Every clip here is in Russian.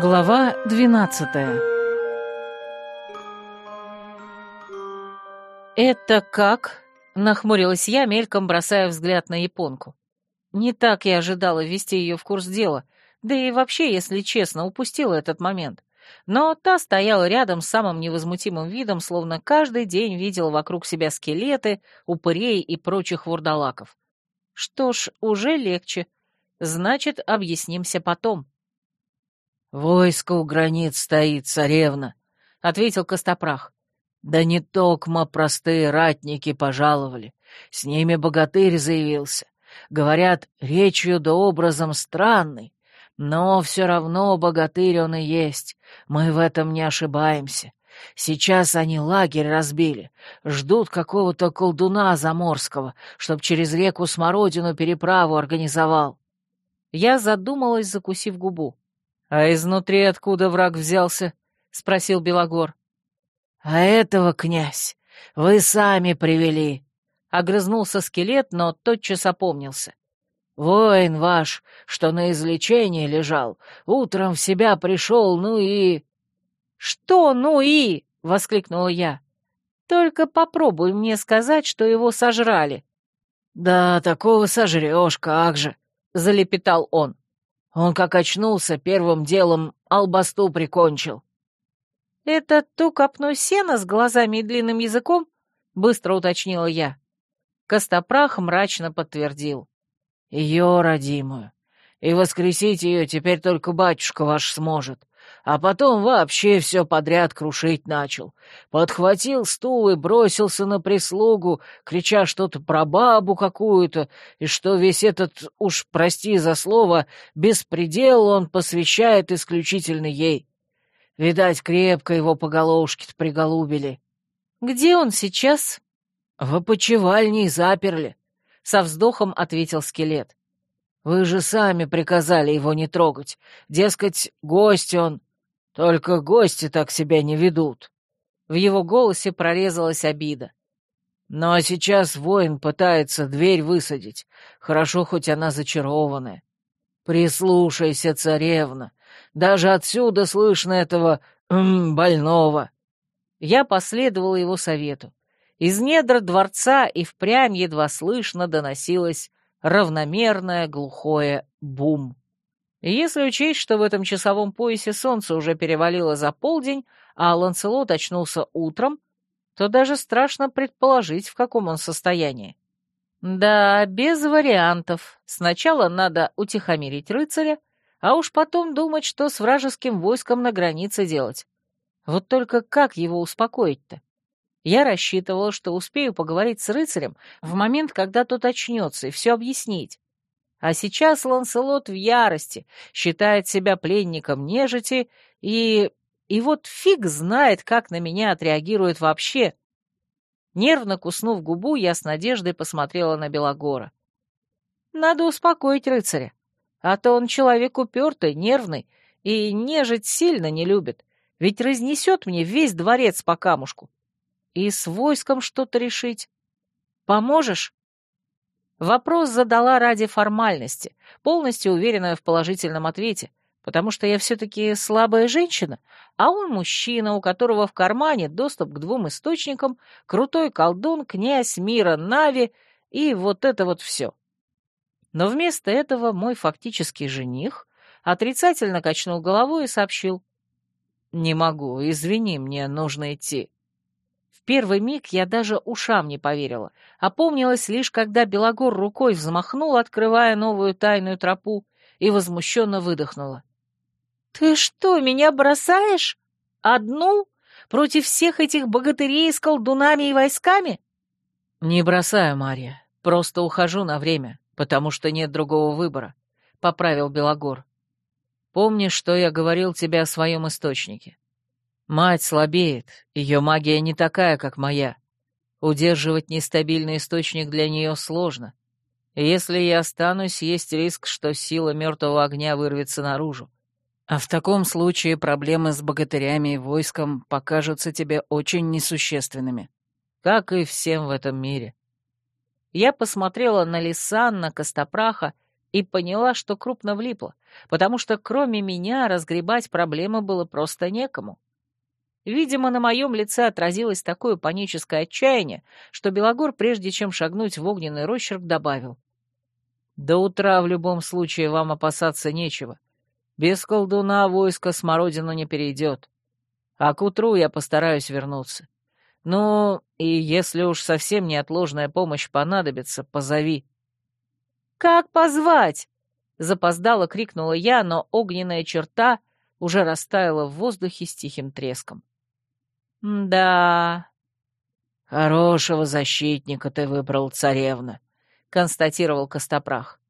Глава двенадцатая «Это как?» — нахмурилась я, мельком бросая взгляд на японку. Не так я ожидала ввести ее в курс дела, да и вообще, если честно, упустила этот момент. Но та стояла рядом с самым невозмутимым видом, словно каждый день видела вокруг себя скелеты, упырей и прочих вурдалаков. Что ж, уже легче. Значит, объяснимся потом. «Войско у границ стоит, царевна», — ответил Костопрах. «Да не токмо простые ратники пожаловали. С ними богатырь заявился. Говорят, речью да образом странный, но все равно богатырь он и есть. Мы в этом не ошибаемся. Сейчас они лагерь разбили, ждут какого-то колдуна заморского, чтоб через реку Смородину переправу организовал. Я задумалась, закусив губу. «А изнутри откуда враг взялся?» — спросил Белогор. «А этого, князь, вы сами привели», — огрызнулся скелет, но тотчас опомнился. «Воин ваш, что на излечении лежал, утром в себя пришел, ну и...» «Что «ну и?» — воскликнула я. «Только попробуй мне сказать, что его сожрали». «Да, такого сожрешь, как же», — залепетал он. Он, как очнулся, первым делом албасту прикончил. «Это ту копну сена с глазами и длинным языком?» — быстро уточнила я. Костопрах мрачно подтвердил. «Ее родимую. И воскресить ее теперь только батюшка ваш сможет а потом вообще все подряд крушить начал. Подхватил стул и бросился на прислугу, крича что-то про бабу какую-то, и что весь этот, уж прости за слово, беспредел он посвящает исключительно ей. Видать, крепко его по головушке-то приголубили. «Где он сейчас?» «В опочивальне заперли», — со вздохом ответил скелет. «Вы же сами приказали его не трогать. Дескать, гость он, только гости так себя не ведут. В его голосе прорезалась обида. Ну а сейчас воин пытается дверь высадить. Хорошо, хоть она зачарованная. Прислушайся, царевна. Даже отсюда слышно этого м, больного. Я последовала его совету. Из недр дворца и впрямь едва слышно доносилось равномерное глухое бум. Если учесть, что в этом часовом поясе солнце уже перевалило за полдень, а Ланселот очнулся утром, то даже страшно предположить, в каком он состоянии. Да, без вариантов. Сначала надо утихомирить рыцаря, а уж потом думать, что с вражеским войском на границе делать. Вот только как его успокоить-то? Я рассчитывала, что успею поговорить с рыцарем в момент, когда тот очнется, и все объяснить. А сейчас Ланселот в ярости, считает себя пленником нежити, и... и вот фиг знает, как на меня отреагирует вообще. Нервно куснув губу, я с надеждой посмотрела на Белогора. Надо успокоить рыцаря, а то он человек упертый, нервный, и нежить сильно не любит, ведь разнесет мне весь дворец по камушку. И с войском что-то решить. Поможешь? Вопрос задала ради формальности, полностью уверенная в положительном ответе, потому что я все-таки слабая женщина, а он мужчина, у которого в кармане доступ к двум источникам, крутой колдун, князь мира Нави и вот это вот все. Но вместо этого мой фактический жених отрицательно качнул головой и сообщил. «Не могу, извини, мне нужно идти» первый миг я даже ушам не поверила. Опомнилась лишь, когда Белогор рукой взмахнул, открывая новую тайную тропу, и возмущенно выдохнула. «Ты что, меня бросаешь? Одну? Против всех этих богатырей с колдунами и войсками?» «Не бросаю, Марья. Просто ухожу на время, потому что нет другого выбора», — поправил Белогор. «Помнишь, что я говорил тебе о своем источнике? Мать слабеет, ее магия не такая, как моя. Удерживать нестабильный источник для нее сложно. Если я останусь, есть риск, что сила мертвого огня вырвется наружу. А в таком случае проблемы с богатырями и войском покажутся тебе очень несущественными. Как и всем в этом мире. Я посмотрела на Лисан, на Костопраха и поняла, что крупно влипла, потому что кроме меня разгребать проблемы было просто некому. Видимо, на моем лице отразилось такое паническое отчаяние, что Белогор, прежде чем шагнуть в огненный росчерк, добавил. «До утра в любом случае вам опасаться нечего. Без колдуна войско смородину не перейдет. А к утру я постараюсь вернуться. Ну, и если уж совсем неотложная помощь понадобится, позови». «Как позвать?» — запоздало крикнула я, но огненная черта уже растаяла в воздухе с тихим треском. «Да...» «Хорошего защитника ты выбрал, царевна», — констатировал Костопрах.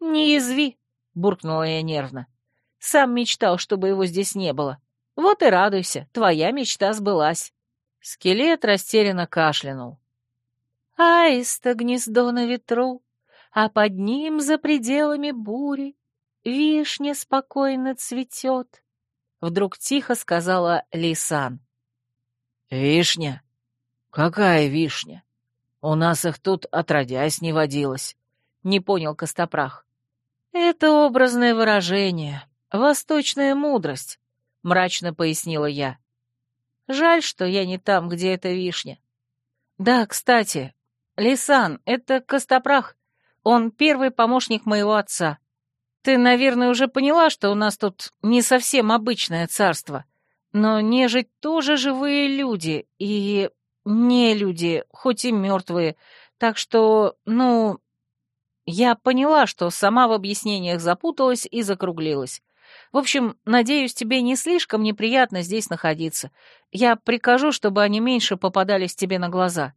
«Не язви», — буркнула я нервно. «Сам мечтал, чтобы его здесь не было. Вот и радуйся, твоя мечта сбылась». Скелет растерянно кашлянул. «Аиста гнездо на ветру, а под ним за пределами бури вишня спокойно цветет», — вдруг тихо сказала Лисан. «Вишня? Какая вишня? У нас их тут отродясь не водилось», — не понял Костопрах. «Это образное выражение, восточная мудрость», — мрачно пояснила я. «Жаль, что я не там, где эта вишня. Да, кстати, Лисан, это Костопрах, он первый помощник моего отца. Ты, наверное, уже поняла, что у нас тут не совсем обычное царство, но нежить тоже живые люди и не люди, хоть и мертвые, так что, ну... Я поняла, что сама в объяснениях запуталась и закруглилась. В общем, надеюсь, тебе не слишком неприятно здесь находиться. Я прикажу, чтобы они меньше попадались тебе на глаза».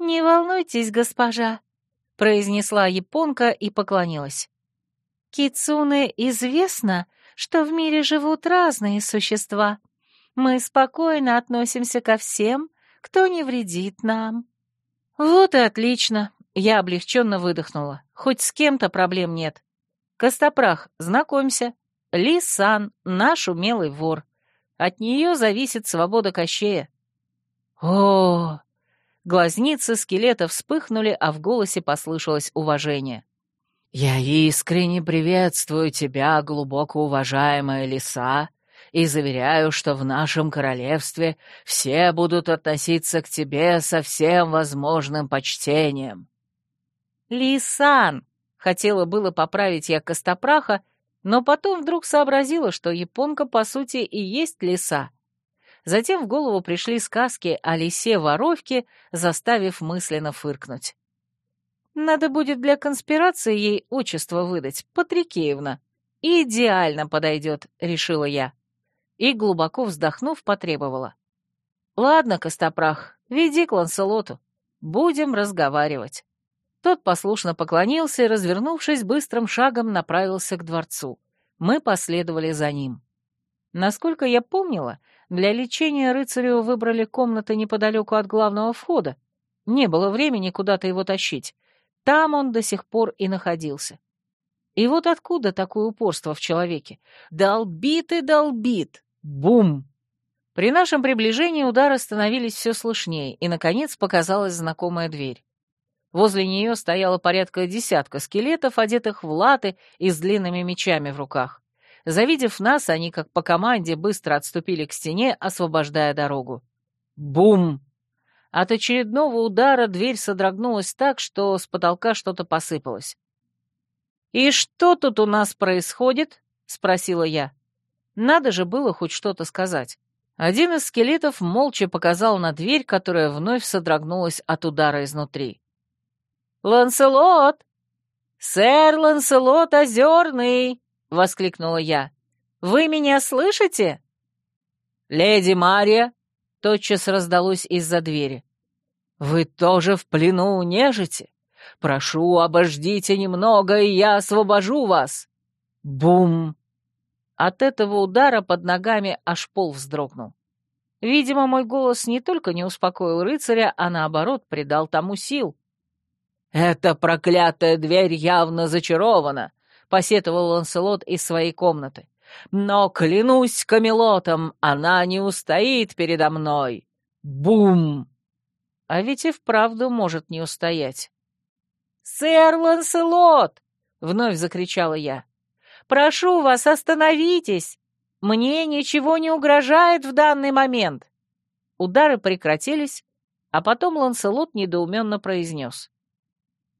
«Не волнуйтесь, госпожа», произнесла японка и поклонилась. «Кицуне известно, что в мире живут разные существа. Мы спокойно относимся ко всем, кто не вредит нам». «Вот и отлично!» — я облегченно выдохнула. «Хоть с кем-то проблем нет. Костопрах, знакомься. Лисан, наш умелый вор. От нее зависит свобода Кощея». «О, Глазницы скелета вспыхнули, а в голосе послышалось уважение. «Я искренне приветствую тебя, глубоко уважаемая лиса, и заверяю, что в нашем королевстве все будут относиться к тебе со всем возможным почтением». «Лисан!» — хотела было поправить я Костопраха, но потом вдруг сообразила, что японка, по сути, и есть лиса. Затем в голову пришли сказки о лисе-воровке, заставив мысленно фыркнуть. Надо будет для конспирации ей отчество выдать, Патрикеевна. Идеально подойдет, решила я. И, глубоко вздохнув, потребовала. Ладно, Костопрах, веди к Ланселоту. Будем разговаривать. Тот послушно поклонился и, развернувшись, быстрым шагом направился к дворцу. Мы последовали за ним. Насколько я помнила, для лечения рыцарю выбрали комнаты неподалеку от главного входа. Не было времени куда-то его тащить. Там он до сих пор и находился. И вот откуда такое упорство в человеке? Долбит и долбит. Бум! При нашем приближении удары становились все слышнее, и, наконец, показалась знакомая дверь. Возле нее стояло порядка десятка скелетов, одетых в латы и с длинными мечами в руках. Завидев нас, они, как по команде, быстро отступили к стене, освобождая дорогу. Бум! От очередного удара дверь содрогнулась так, что с потолка что-то посыпалось. «И что тут у нас происходит?» — спросила я. Надо же было хоть что-то сказать. Один из скелетов молча показал на дверь, которая вновь содрогнулась от удара изнутри. «Ланселот! Сэр Ланселот Озерный!» — воскликнула я. «Вы меня слышите?» «Леди Мария!» — тотчас раздалось из-за двери. «Вы тоже в плену у нежити? Прошу, обождите немного, и я освобожу вас!» Бум! От этого удара под ногами аж пол вздрогнул. Видимо, мой голос не только не успокоил рыцаря, а наоборот придал тому сил. «Эта проклятая дверь явно зачарована!» посетовал Ланселот из своей комнаты. «Но, клянусь Камелотом, она не устоит передо мной! Бум!» А ведь и вправду может не устоять. «Сэр Ланселот!» — вновь закричала я. «Прошу вас, остановитесь! Мне ничего не угрожает в данный момент!» Удары прекратились, а потом Ланселот недоуменно произнес.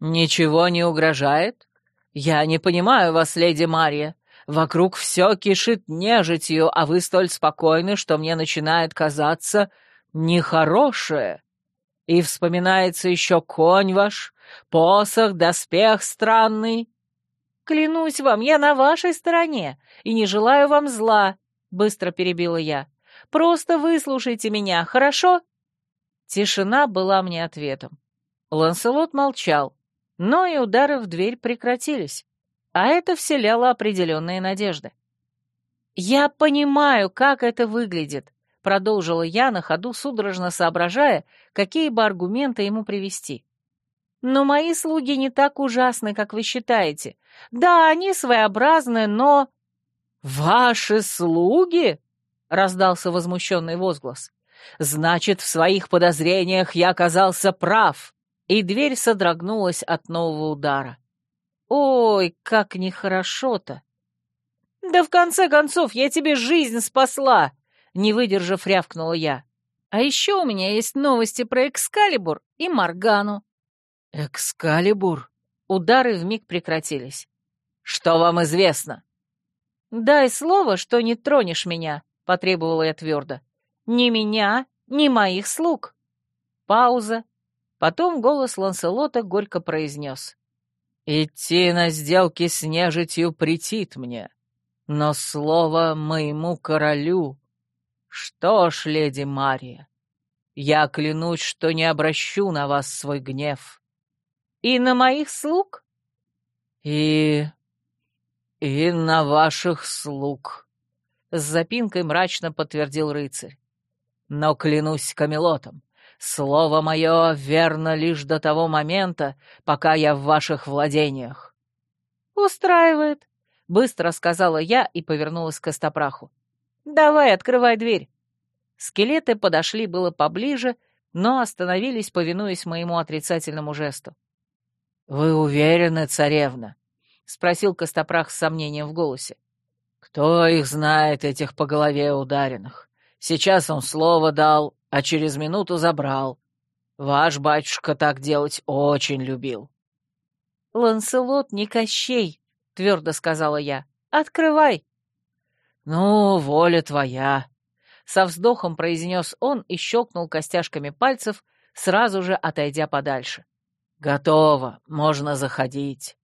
«Ничего не угрожает? Я не понимаю вас, леди Мария. Вокруг все кишит нежитью, а вы столь спокойны, что мне начинает казаться нехорошее. И вспоминается еще конь ваш, посох, доспех странный. Клянусь вам, я на вашей стороне и не желаю вам зла, — быстро перебила я. Просто выслушайте меня, хорошо?» Тишина была мне ответом. Ланселот молчал, но и удары в дверь прекратились, а это вселяло определенные надежды. «Я понимаю, как это выглядит», — продолжила я на ходу, судорожно соображая, какие бы аргументы ему привести. «Но мои слуги не так ужасны, как вы считаете. Да, они своеобразны, но...» «Ваши слуги?» раздался возмущенный возглас. «Значит, в своих подозрениях я оказался прав!» И дверь содрогнулась от нового удара. «Ой, как нехорошо-то!» «Да в конце концов, я тебе жизнь спасла!» Не выдержав, рявкнула я. «А еще у меня есть новости про Экскалибур и Маргану». «Экскалибур?» Удары вмиг прекратились. «Что вам известно?» «Дай слово, что не тронешь меня», потребовала я твердо. «Ни меня, ни моих слуг!» Пауза. Потом голос Ланселота горько произнес. «Идти на сделки с нежитью претит мне, но слово моему королю...» «Что ж, леди Мария, я клянусь, что не обращу на вас свой гнев». «И на моих слуг?» «И... и на ваших слуг», с запинкой мрачно подтвердил рыцарь. Но клянусь Камелотом, слово мое верно лишь до того момента, пока я в ваших владениях. Устраивает, быстро сказала я и повернулась к Костопраху. Давай, открывай дверь. Скелеты подошли было поближе, но остановились, повинуясь моему отрицательному жесту. «Вы уверены, царевна?» — спросил Костопрах с сомнением в голосе. Кто их знает, этих по голове ударенных? Сейчас он слово дал, а через минуту забрал. Ваш батюшка так делать очень любил. «Ланселот не Кощей», — твердо сказала я. «Открывай». «Ну, воля твоя», — со вздохом произнес он и щелкнул костяшками пальцев, сразу же отойдя подальше. «Готово, можно заходить».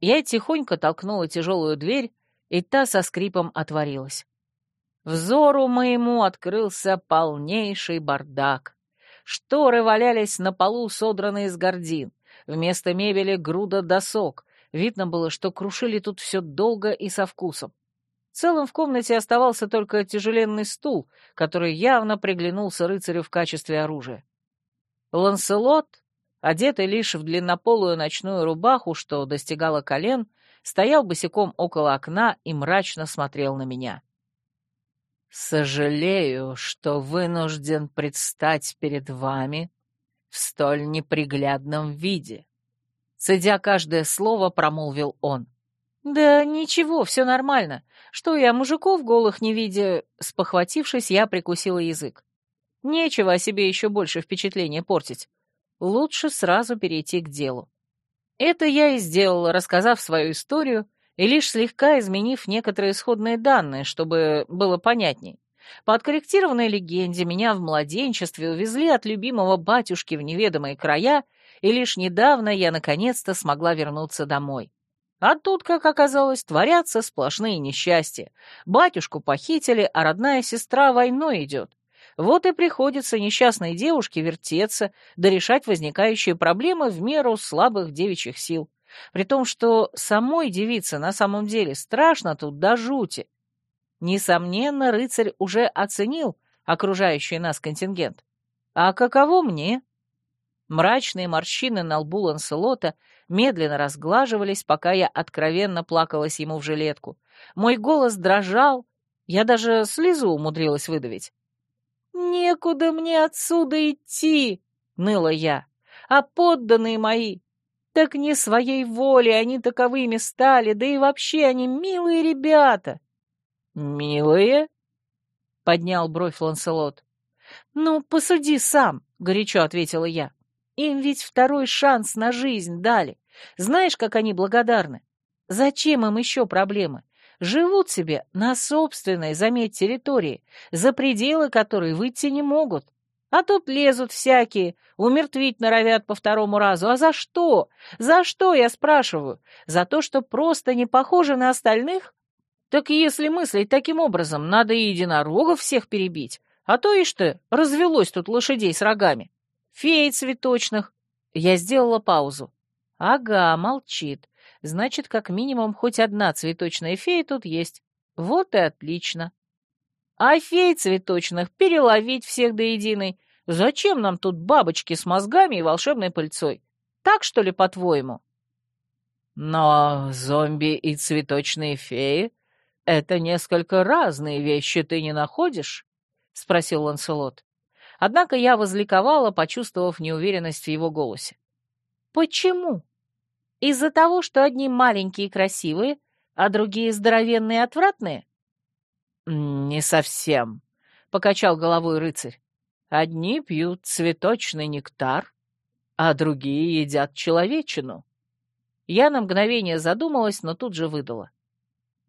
Я тихонько толкнула тяжелую дверь, и та со скрипом отворилась. Взору моему открылся полнейший бардак. Шторы валялись на полу, содранные из гордин. Вместо мебели груда досок. Видно было, что крушили тут все долго и со вкусом. В целом в комнате оставался только тяжеленный стул, который явно приглянулся рыцарю в качестве оружия. Ланселот, одетый лишь в длиннополую ночную рубаху, что достигала колен, — стоял босиком около окна и мрачно смотрел на меня. «Сожалею, что вынужден предстать перед вами в столь неприглядном виде», — цедя каждое слово, промолвил он. «Да ничего, все нормально. Что я мужиков голых не видя...» Спохватившись, я прикусила язык. Нечего о себе еще больше впечатления портить. Лучше сразу перейти к делу. Это я и сделала, рассказав свою историю и лишь слегка изменив некоторые исходные данные, чтобы было понятней. По откорректированной легенде меня в младенчестве увезли от любимого батюшки в неведомые края, и лишь недавно я наконец-то смогла вернуться домой. А тут, как оказалось, творятся сплошные несчастья. Батюшку похитили, а родная сестра войной идет. Вот и приходится несчастной девушке вертеться, да возникающие проблемы в меру слабых девичьих сил. При том, что самой девице на самом деле страшно тут до жути. Несомненно, рыцарь уже оценил окружающий нас контингент. А каково мне? Мрачные морщины на лбу Ланселота медленно разглаживались, пока я откровенно плакалась ему в жилетку. Мой голос дрожал, я даже слезу умудрилась выдавить. «Некуда мне отсюда идти!» — ныла я. «А подданные мои? Так не своей волей они таковыми стали, да и вообще они милые ребята. Милые? Поднял бровь Ланселот. Ну, посуди сам, горячо ответила я. Им ведь второй шанс на жизнь дали. Знаешь, как они благодарны? Зачем им еще проблемы? Живут себе на собственной, заметь, территории, за пределы которой выйти не могут. А тут лезут всякие, умертвить норовят по второму разу. А за что? За что, я спрашиваю? За то, что просто не похожи на остальных? Так если мыслить таким образом, надо и единорогов всех перебить. А то, ишь ты, развелось тут лошадей с рогами. Феи цветочных. Я сделала паузу. Ага, молчит. Значит, как минимум, хоть одна цветочная фея тут есть. Вот и отлично. А фей цветочных переловить всех до единой. Зачем нам тут бабочки с мозгами и волшебной пыльцой? Так, что ли, по-твоему? Но зомби и цветочные феи — это несколько разные вещи, ты не находишь? — спросил Ланселот. Однако я возликовала, почувствовав неуверенность в его голосе. «Почему? Из-за того, что одни маленькие и красивые, а другие здоровенные и отвратные?» «Не совсем», — покачал головой рыцарь. «Одни пьют цветочный нектар, а другие едят человечину». Я на мгновение задумалась, но тут же выдала.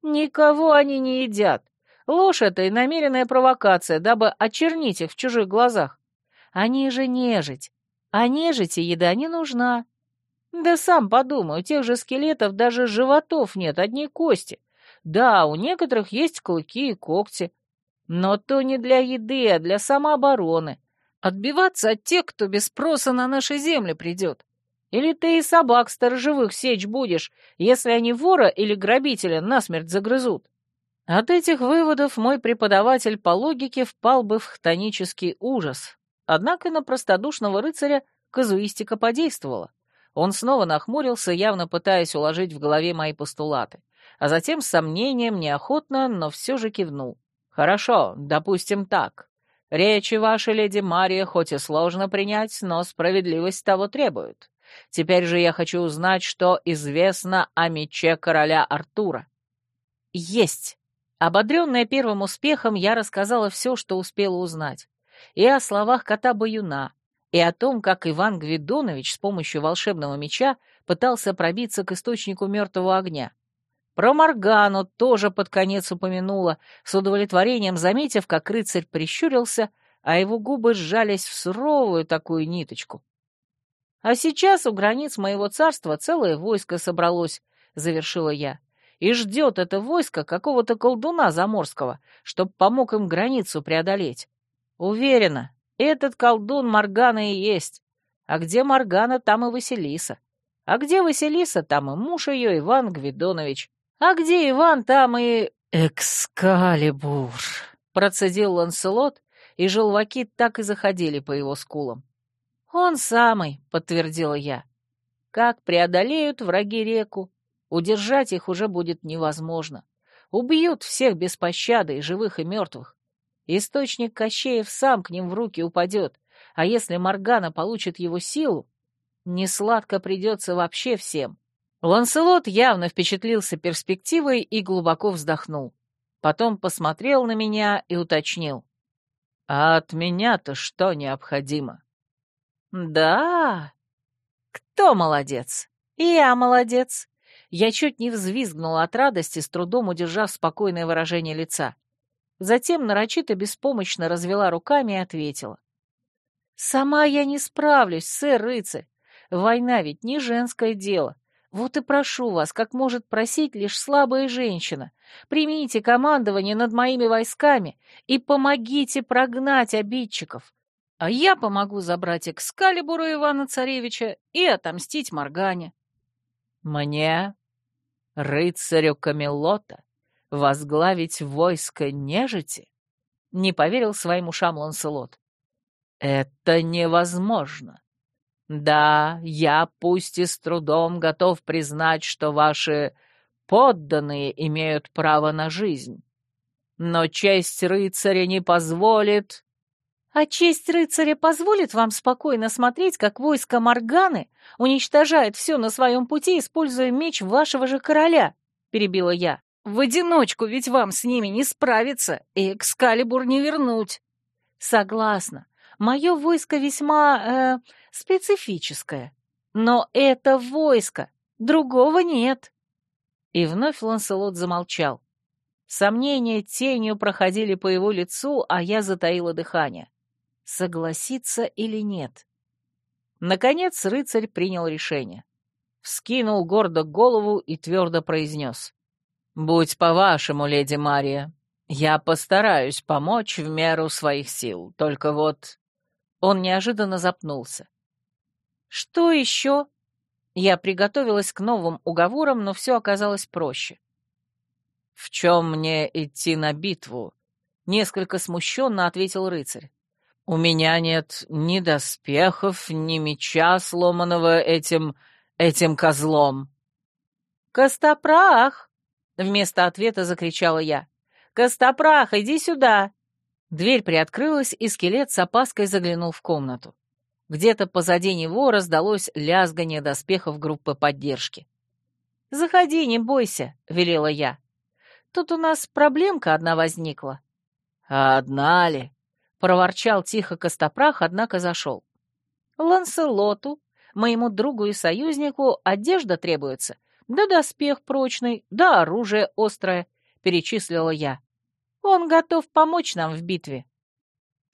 «Никого они не едят. Ложь это и намеренная провокация, дабы очернить их в чужих глазах. Они же нежить, а нежити еда не нужна. Да сам подумай, у тех же скелетов даже животов нет, одни кости. Да, у некоторых есть клыки и когти, но то не для еды, а для самообороны. Отбиваться от тех, кто без спроса на наши земли придет. Или ты и собак сторожевых сечь будешь, если они вора или грабителя насмерть загрызут? От этих выводов мой преподаватель по логике впал бы в хтонический ужас. Однако на простодушного рыцаря казуистика подействовала. Он снова нахмурился, явно пытаясь уложить в голове мои постулаты, а затем с сомнением, неохотно, но все же кивнул. «Хорошо, допустим так. Речи ваши, леди Мария, хоть и сложно принять, но справедливость того требует. Теперь же я хочу узнать, что известно о мече короля Артура». «Есть!» Ободренная первым успехом, я рассказала все, что успела узнать. И о словах кота-баюна, и о том, как Иван Гвидонович с помощью волшебного меча пытался пробиться к источнику мертвого огня. Про Моргану тоже под конец упомянула, с удовлетворением заметив, как рыцарь прищурился, а его губы сжались в суровую такую ниточку. «А сейчас у границ моего царства целое войско собралось», — завершила я и ждет это войско какого-то колдуна заморского, чтоб помог им границу преодолеть. Уверена, этот колдун Маргана и есть. А где Маргана, там и Василиса. А где Василиса, там и муж ее, Иван Гвидонович. А где Иван, там и... «Экскалибур», — процедил Ланселот, и желваки так и заходили по его скулам. «Он самый», — подтвердила я. «Как преодолеют враги реку, Удержать их уже будет невозможно. Убьют всех без пощады, и живых, и мертвых. Источник Кощеев сам к ним в руки упадет, а если Моргана получит его силу, несладко придется вообще всем. Ланселот явно впечатлился перспективой и глубоко вздохнул. Потом посмотрел на меня и уточнил. «А от меня-то что необходимо?» «Да? Кто молодец? Я молодец. Я чуть не взвизгнула от радости, с трудом удержав спокойное выражение лица. Затем нарочито беспомощно развела руками и ответила. «Сама я не справлюсь, сэр-рыцарь. Война ведь не женское дело. Вот и прошу вас, как может просить лишь слабая женщина, примите командование над моими войсками и помогите прогнать обидчиков. А я помогу забрать Экскалибура Ивана-Царевича и отомстить Моргане». «Мне рыцарю Камелота возглавить войско нежити? Не поверил своим ушам Ланселот. Это невозможно. Да, я пусть и с трудом готов признать, что ваши подданные имеют право на жизнь. Но честь рыцаря не позволит... А честь рыцаря позволит вам спокойно смотреть, как войско Морганы уничтожает все на своем пути, используя меч вашего же короля, — перебила я. В одиночку ведь вам с ними не справиться и Экскалибур не вернуть. Согласна, мое войско весьма, э, специфическое. Но это войско, другого нет. И вновь Ланселот замолчал. Сомнения тенью проходили по его лицу, а я затаила дыхание согласиться или нет. Наконец рыцарь принял решение. Вскинул гордо голову и твердо произнес. «Будь по-вашему, леди Мария. Я постараюсь помочь в меру своих сил. Только вот...» Он неожиданно запнулся. «Что еще?» Я приготовилась к новым уговорам, но все оказалось проще. «В чем мне идти на битву?» Несколько смущенно ответил рыцарь. У меня нет ни доспехов, ни меча, сломанного этим... этим козлом». «Костопрах!» — вместо ответа закричала я. «Костопрах, иди сюда!» Дверь приоткрылась, и скелет с опаской заглянул в комнату. Где-то позади него раздалось лязгание доспехов группы поддержки. «Заходи, не бойся», — велела я. «Тут у нас проблемка одна возникла». «А одна ли?» проворчал тихо Костопрах, однако зашел. Ланселоту, моему другу и союзнику, одежда требуется, да доспех прочный, да оружие острое, перечислила я. Он готов помочь нам в битве.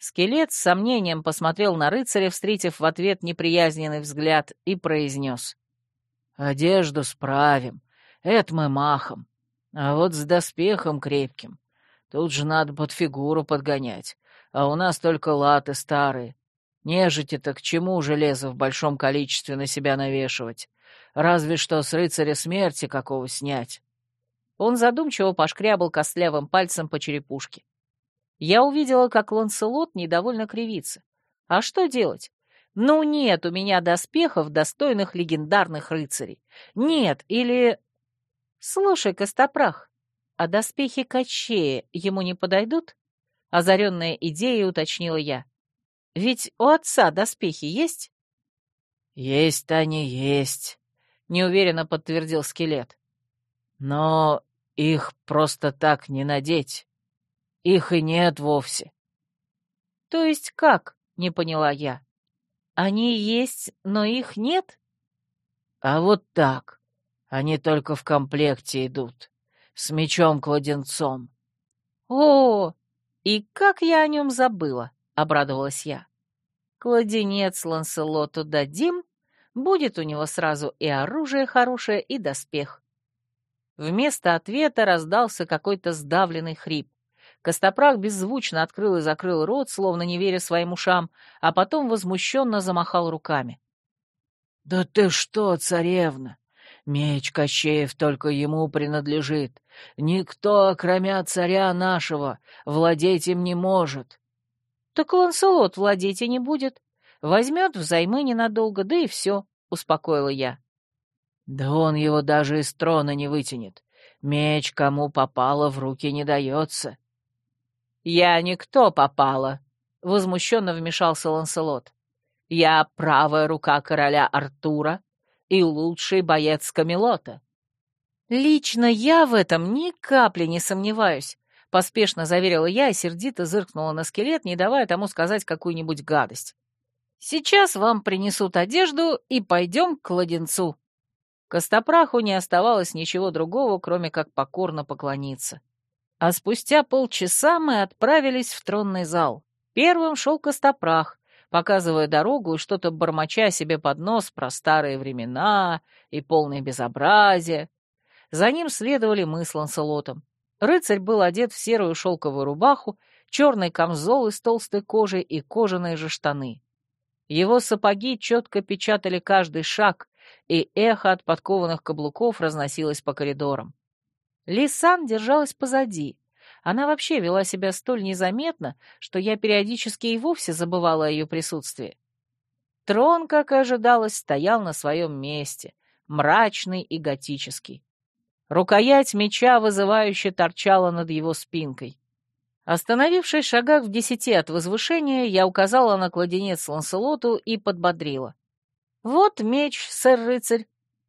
Скелет с сомнением посмотрел на рыцаря, встретив в ответ неприязненный взгляд, и произнес. «Одежду справим, это мы махом, а вот с доспехом крепким. Тут же надо под фигуру подгонять а у нас только латы старые. Нежити-то к чему железо в большом количестве на себя навешивать? Разве что с рыцаря смерти какого снять. Он задумчиво пошкрябал костлявым пальцем по черепушке. Я увидела, как Ланселот недовольно кривится. А что делать? Ну нет у меня доспехов, достойных легендарных рыцарей. Нет, или... Слушай, Костопрах, а доспехи Качея ему не подойдут? Озаренная идеей уточнила я. «Ведь у отца доспехи есть?» «Есть они, есть», — неуверенно подтвердил скелет. «Но их просто так не надеть. Их и нет вовсе». «То есть как?» — не поняла я. «Они есть, но их нет?» «А вот так. Они только в комплекте идут. С мечом-кладенцом». «О, «И как я о нем забыла!» — обрадовалась я. «Кладенец Ланселоту дадим, будет у него сразу и оружие хорошее, и доспех». Вместо ответа раздался какой-то сдавленный хрип. Костопрах беззвучно открыл и закрыл рот, словно не веря своим ушам, а потом возмущенно замахал руками. «Да ты что, царевна! Меч Кощеев только ему принадлежит. Никто, кроме царя нашего, владеть им не может. Так Ланселот владеть и не будет. Возьмет взаймы ненадолго, да и все, — успокоила я. Да он его даже из трона не вытянет. Меч кому попало в руки не дается. Я никто попало, — возмущенно вмешался Ланселот. Я правая рука короля Артура и лучший боец Камелота. Лично я в этом ни капли не сомневаюсь, поспешно заверила я и сердито зыркнула на скелет, не давая тому сказать какую-нибудь гадость. Сейчас вам принесут одежду и пойдем к кладенцу. Костопраху не оставалось ничего другого, кроме как покорно поклониться. А спустя полчаса мы отправились в тронный зал. Первым шел Костопрах, показывая дорогу и что-то бормоча себе под нос про старые времена и полное безобразие. За ним следовали мы с Ланселотом. Рыцарь был одет в серую шелковую рубаху, черный камзол из толстой кожи и кожаные же штаны. Его сапоги четко печатали каждый шаг, и эхо от подкованных каблуков разносилось по коридорам. Лисан держалась позади, она вообще вела себя столь незаметно, что я периодически и вовсе забывала о ее присутствии. Трон, как и ожидалось, стоял на своем месте, мрачный и готический. Рукоять меча вызывающе торчала над его спинкой. Остановившись в шагах в десяти от возвышения, я указала на кладенец Ланселоту и подбодрила. «Вот меч, сэр-рыцарь.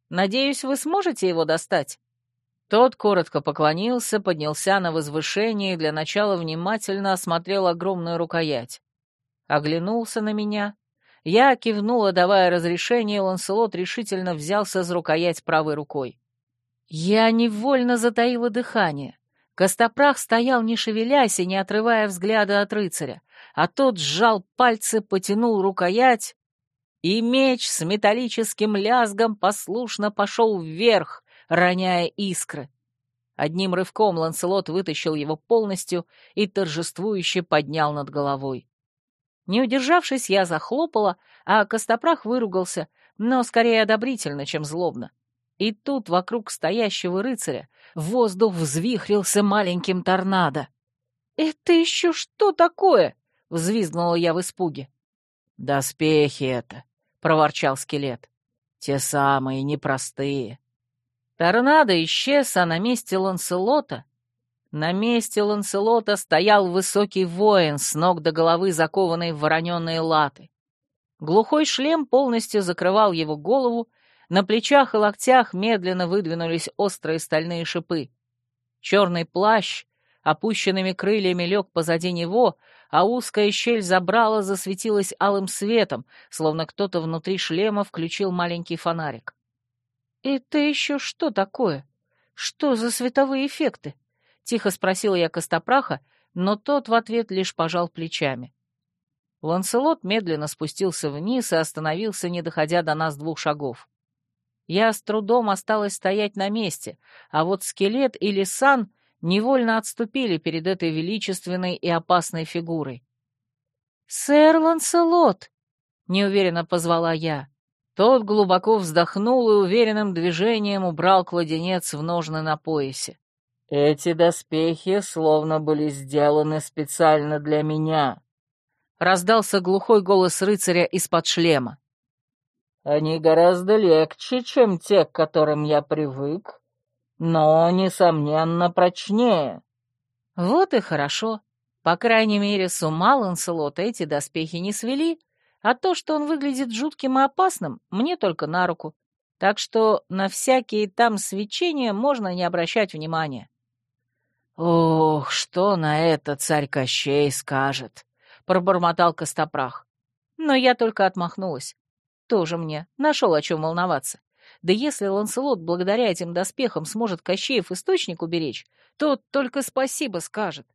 Надеюсь, вы сможете его достать?» Тот коротко поклонился, поднялся на возвышение и для начала внимательно осмотрел огромную рукоять. Оглянулся на меня. Я кивнула, давая разрешение, Ланселот решительно взялся за рукоять правой рукой. Я невольно затаила дыхание. Костопрах стоял, не шевелясь и не отрывая взгляда от рыцаря, а тот сжал пальцы, потянул рукоять, и меч с металлическим лязгом послушно пошел вверх, роняя искры. Одним рывком Ланселот вытащил его полностью и торжествующе поднял над головой. Не удержавшись, я захлопала, а Костопрах выругался, но скорее одобрительно, чем злобно. И тут вокруг стоящего рыцаря воздух взвихрился маленьким торнадо. «Это еще что такое?» — взвизгнула я в испуге. «Доспехи это», — проворчал скелет. «Те самые, непростые». Торнадо исчез, а на месте Ланселота... На месте Ланселота стоял высокий воин, с ног до головы закованный в вороненые латы. Глухой шлем полностью закрывал его голову, на плечах и локтях медленно выдвинулись острые стальные шипы. Черный плащ опущенными крыльями лег позади него, а узкая щель забрала засветилась алым светом, словно кто-то внутри шлема включил маленький фонарик. «Это еще что такое? Что за световые эффекты?» — тихо спросила я Костопраха, но тот в ответ лишь пожал плечами. Ланселот медленно спустился вниз и остановился, не доходя до нас двух шагов. Я с трудом осталась стоять на месте, а вот скелет и Лисан невольно отступили перед этой величественной и опасной фигурой. «Сэр Ланселот!» — неуверенно позвала я. Тот глубоко вздохнул и уверенным движением убрал кладенец в ножны на поясе. «Эти доспехи словно были сделаны специально для меня», — раздался глухой голос рыцаря из-под шлема. Они гораздо легче, чем те, к которым я привык, но, несомненно, прочнее. Вот и хорошо. По крайней мере, с ума Ланселота эти доспехи не свели, а то, что он выглядит жутким и опасным, мне только на руку. Так что на всякие там свечения можно не обращать внимания. «Ох, что на это царь Кощей скажет!» — пробормотал Костопрах. Но я только отмахнулась. Тоже мне. Нашел о чем волноваться. Да если Ланселот благодаря этим доспехам сможет Кощеев источник уберечь, то только спасибо скажет.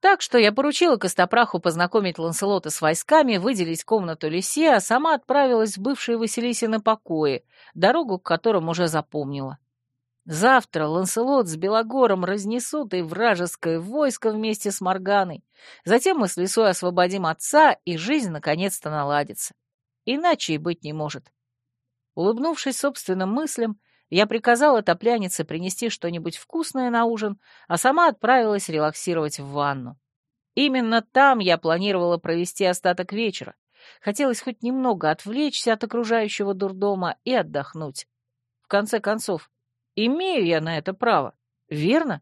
Так что я поручила Костопраху познакомить Ланселота с войсками, выделить комнату Лисе, а сама отправилась в бывшие Василисины покои, дорогу к которым уже запомнила. Завтра Ланселот с Белогором разнесут и вражеское войско вместе с Морганой. Затем мы с Лисой освободим отца, и жизнь наконец-то наладится. Иначе и быть не может. Улыбнувшись собственным мыслям, я приказала топлянице принести что-нибудь вкусное на ужин, а сама отправилась релаксировать в ванну. Именно там я планировала провести остаток вечера. Хотелось хоть немного отвлечься от окружающего дурдома и отдохнуть. В конце концов, имею я на это право, верно?